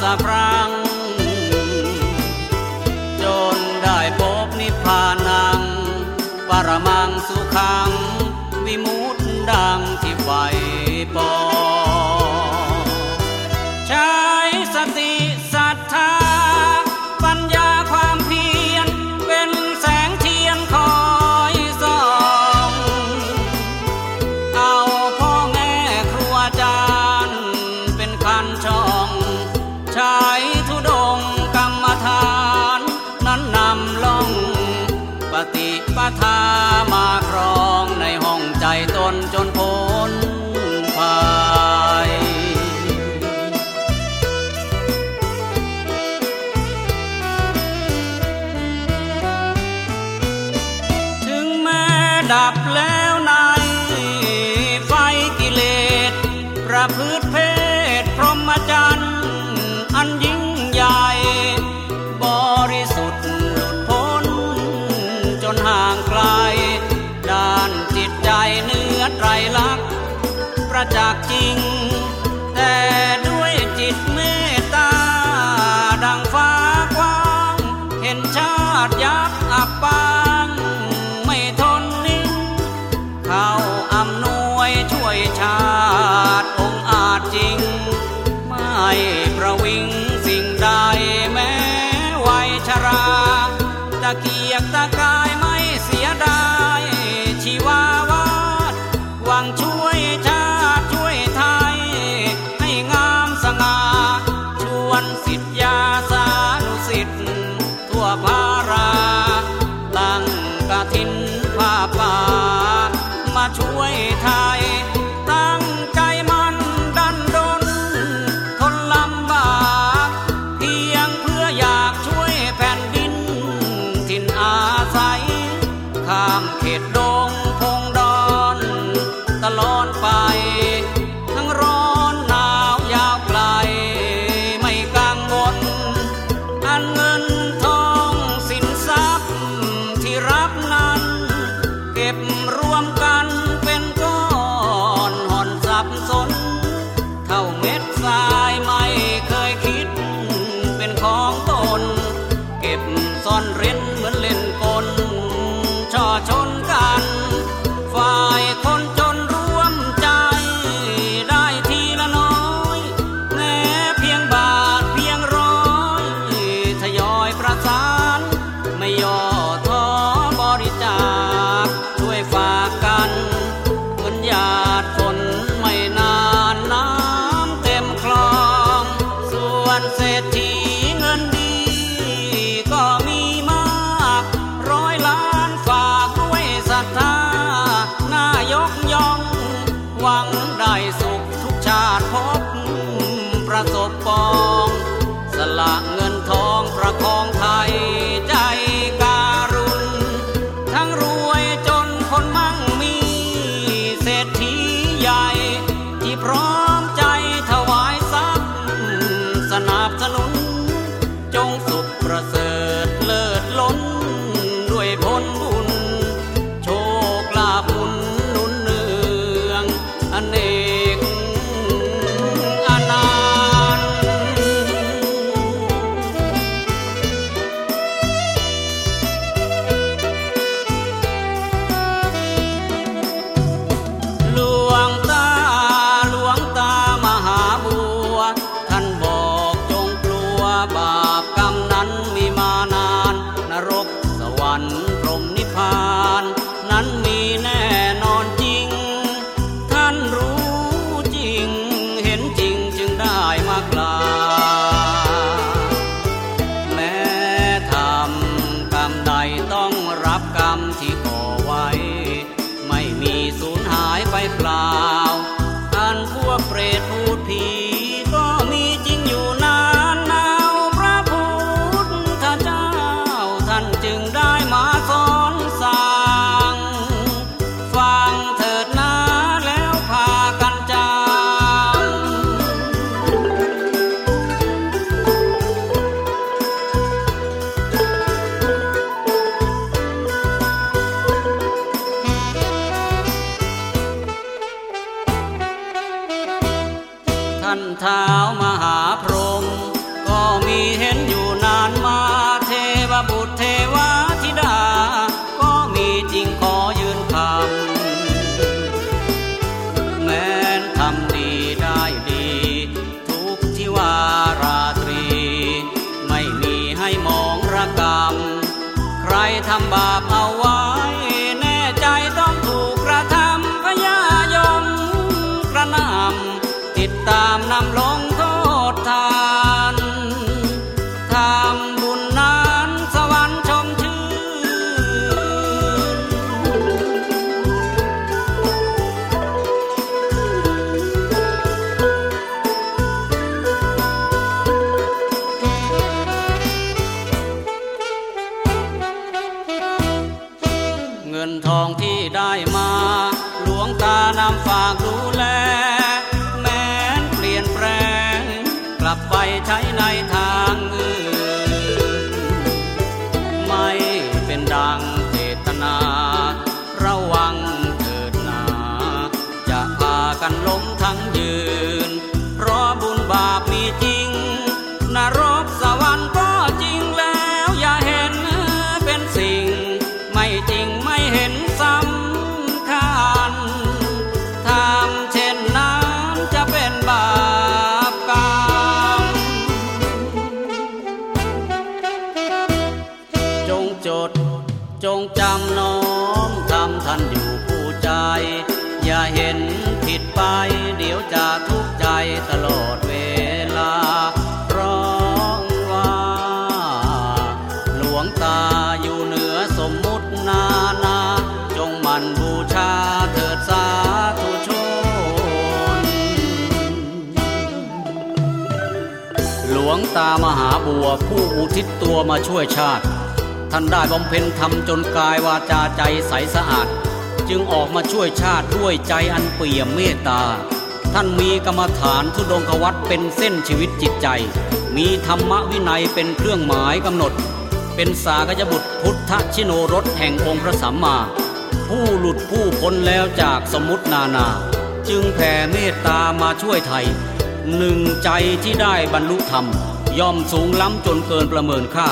สะพรัง จนได้พบนิพพานัง ปรมังสุขัง วิมุตติดังที่ไฟปอ ดับแล้วในไฟกิเลสประพฤติเพศพรหมจรรย์อันยิ่งใหญ่ บริสุทธิ์หลุดพ้น จนห่างไกล ด้านจิตใจเนื้อไตรลักษณ์ประจักษ์จริง ระวิงสิ่งใดแม้วชรา ตะเกียกตะกายไม่เสียดายชีวาวาดหวังช่วยชาติช่วยไทย ให้งามสง่าชวนสิทธยาสานุสิทธ์ทั่วภา สับสน ท่านเท้ามหาพรหมก็มีเห็นอยู่นานมาเทวบุตรเทวาธิดา ก็มีจริงขอยืนคำแม้นทำดีได้ดี ทุกที่วาราตรี ไม่มีให้มองระกรรม ใครทำบาปามฝากดูแล แม้นเปลี่ยนแปลง กลับไปใช้ จงจำน้อมทำท่านอยู่ผู้ใจ อย่าเห็นผิดไปเดี๋ยวจะทุกข์ใจตลอดเวลา ร้องว่า หลวงตาอยู่เหนือสมมุตินานา จงมันบูชาเถิดสาธุชน หลวงตามหาบัวผู้อุทิศตัวมาช่วยชาติ ท่านได้บำเพ็ญธรรมจนกายวาจาใจใสสะอาด จึงออกมาช่วยชาติด้วยใจอันเปี่ยมเมตตา ท่านมีกรรมฐานทุดงควัตเป็นเส้นชีวิตจิตใจ มีธรรมวินัยเป็นเครื่องหมายกำหนด เป็นสากยบุตรพุทธชิโนรสแห่งองค์พระสัมมา ผู้หลุดผู้พ้นแล้วจากสมุตินานา จึงแผ่เมตตามาช่วยไทยหนึ่งใจที่ได้บรรลุธรรม ย่อมสูงล้ำจนเกินประเมินค่า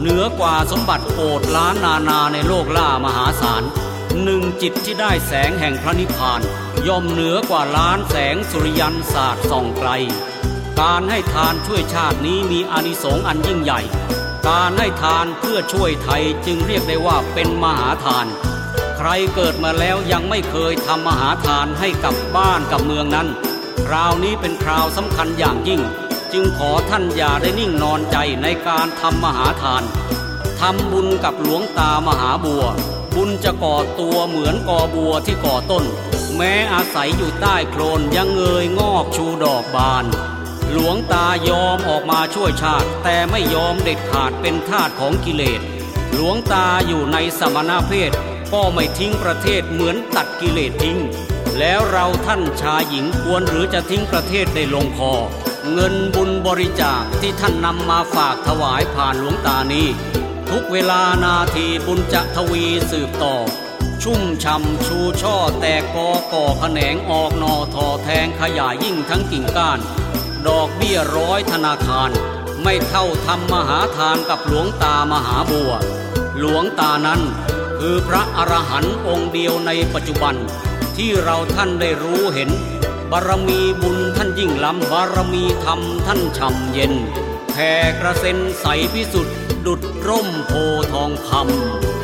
เหนือกว่าสมบัติโอดล้านนานาในโลกล่ามหาศาลหนึ่งจิตที่ได้แสงแห่งพระนิพพาน ย่อมเหนือกว่าล้านแสงสุริยันศาสตร์ส่องไกล การให้ทานช่วยชาตินี้มีอานิสงส์อันยิ่งใหญ่ การให้ทานเพื่อช่วยไทยจึงเรียกได้ว่าเป็นมหาทาน ใครเกิดมาแล้วยังไม่เคยทำมหาทานให้กับบ้านกับเมืองนั้น คราวนี้เป็นคราวสำคัญอย่างยิ่ง จึงขอท่านอย่าได้นิ่งนอนใจในการทำมหาทานทำบุญกับหลวงตามหาบัว บุญจะก่อตัวเหมือนกอบัวที่ก่อต้น แม้อาศัยอยู่ใต้โคลนยังเงยงอกชูดอกบาน หลวงตายอมออกมาช่วยชาติ แต่ไม่ยอมเด็ดขาดเป็นทาสของกิเลส หลวงตาอยู่ในสมณเพศก็ไม่ทิ้งประเทศเหมือนตัดกิเลสทิ้ง แล้วเราท่านชายหญิงควรหรือจะทิ้งประเทศได้ลงคอ เงินบุญบริจาคที่ท่านนำมาฝากถวายผ่านหลวงตานี้ ทุกเวลานาทีบุญจะทวีสืบต่อ ชุ่มช่ำชูช่อแตกกอก่อแขนงออกนอทอแทงขยายยิ่งทั้งกิ่งก้าน ดอกเบี้ยร้อยธนาคาร ไม่เท่าทำมหาทานกับหลวงตามหาบัว หลวงตานั้น คือพระอรหันต์องค์เดียวในปัจจุบันที่เราท่านได้รู้เห็น บารมีบุญท่านยิ่งล้ำบารมีธรรมท่านช่ำเย็นแผ่กระเซ็นใสพิสุทธิ์ดุดร่มโพทองคำ